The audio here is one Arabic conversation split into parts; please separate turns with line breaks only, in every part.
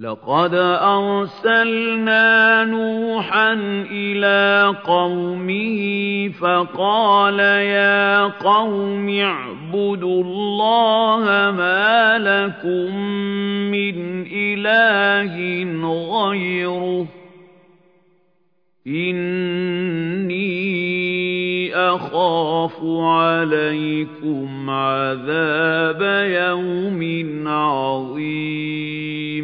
لَقَدْ أَرْسَلْنَا نُوحًا إِلَىٰ قَوْمِهِ فَقَالَ يَا قَوْمِ اعْبُدُوا اللَّهَ مَا لَكُم مِّنْ إِلَٰهٍ غَيْرُهُ إِنِّي أَخَافُ عَلَيْكُمْ عَذَابَ يَوْمٍ عَظِيمٍ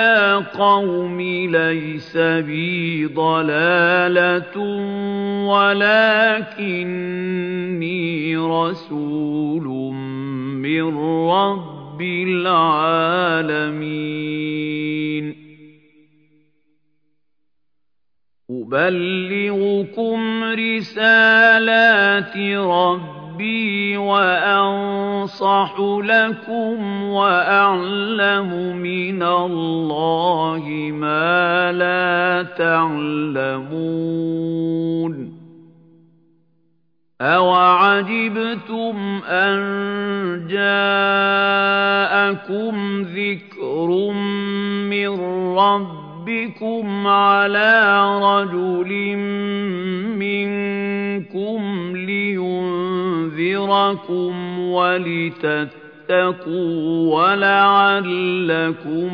قَوْمِ لَيْسَ بِي ضَلَالَةٌ وَلَٰكِنِّي رَسُولٌ مِّن رَّبِّ الْعَالَمِينَ. أُبَلِّغُكُمْ رِسَالَاتِ رَبِّي وَأَنصَحُ لَكُمْ وَأَعْلَمُ مِنَ اللَّهِ مَا لَا تَعْلَمُونَ أَوَعَجِبْتُمْ أَن جَاءَكُمْ ذِكْرٌ مِّن رَّبِّكُمْ عَلَىٰ رَجُلٍ مِّنكُمْ لِيُنذِرَكُمْ وَلِتَتَّقُوا وَلَعَلَّكُمْ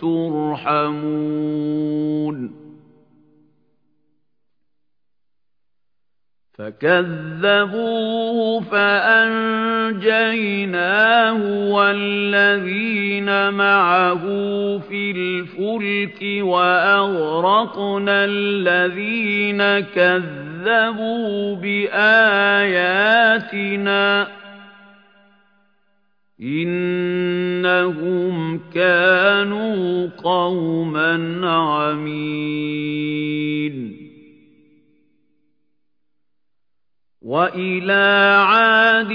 تُرْحَمُونَ. فَكَذَّبُوهُ فَأَنجَيْنَاهُ وَالَّذِينَ مَعَهُ فِي الْفُلْكِ وَأَغْرَقْنَا الَّذِينَ كَذَّبُوا بِآيَاتِنَا ۚ إِنَّهُمْ كَانُوا قَوْمًا عَمِينَ وَإِلَىٰ عَادٍ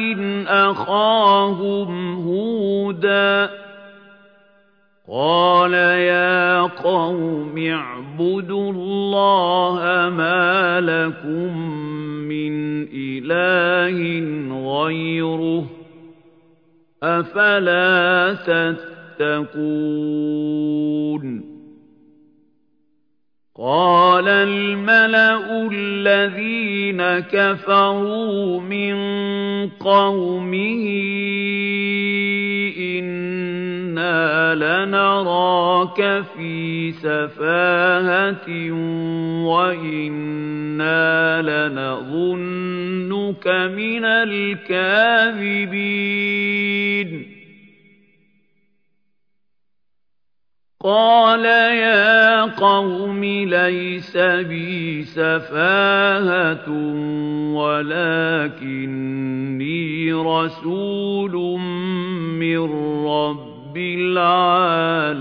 أَخَاهُمْ هُودًا ۗ قَالَ يَا قَوْمِ اعْبُدُوا اللَّهَ مَا لَكُم مِّنْ إِلَٰهٍ غَيْرُهُ ۖ أَفَلَا تَتَّقُونَ قَالَ الْمَلَأُ الَّذِينَ كَفَرُوا مِن قَوْمِهِ لَنَرَاكَ فِي سَفَاهَةٍ وَإِنَّا لَنَظُنُّكَ مِنَ الْكَاذِبِينَ. قَالَ يَا قَوْمِ لَيْسَ بِي سَفَاهَةٌ وَلَٰكِنِّي رَسُولٌ مِّن رَبِّ الْعَالَمِينَ.